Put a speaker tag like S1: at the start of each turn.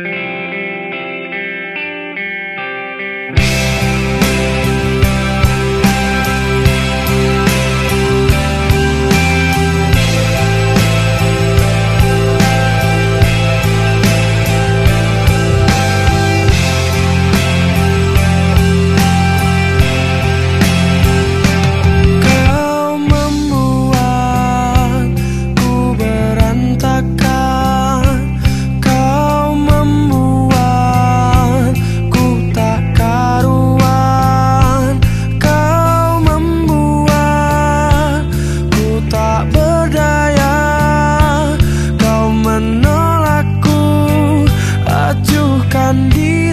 S1: Mm-hmm. 满地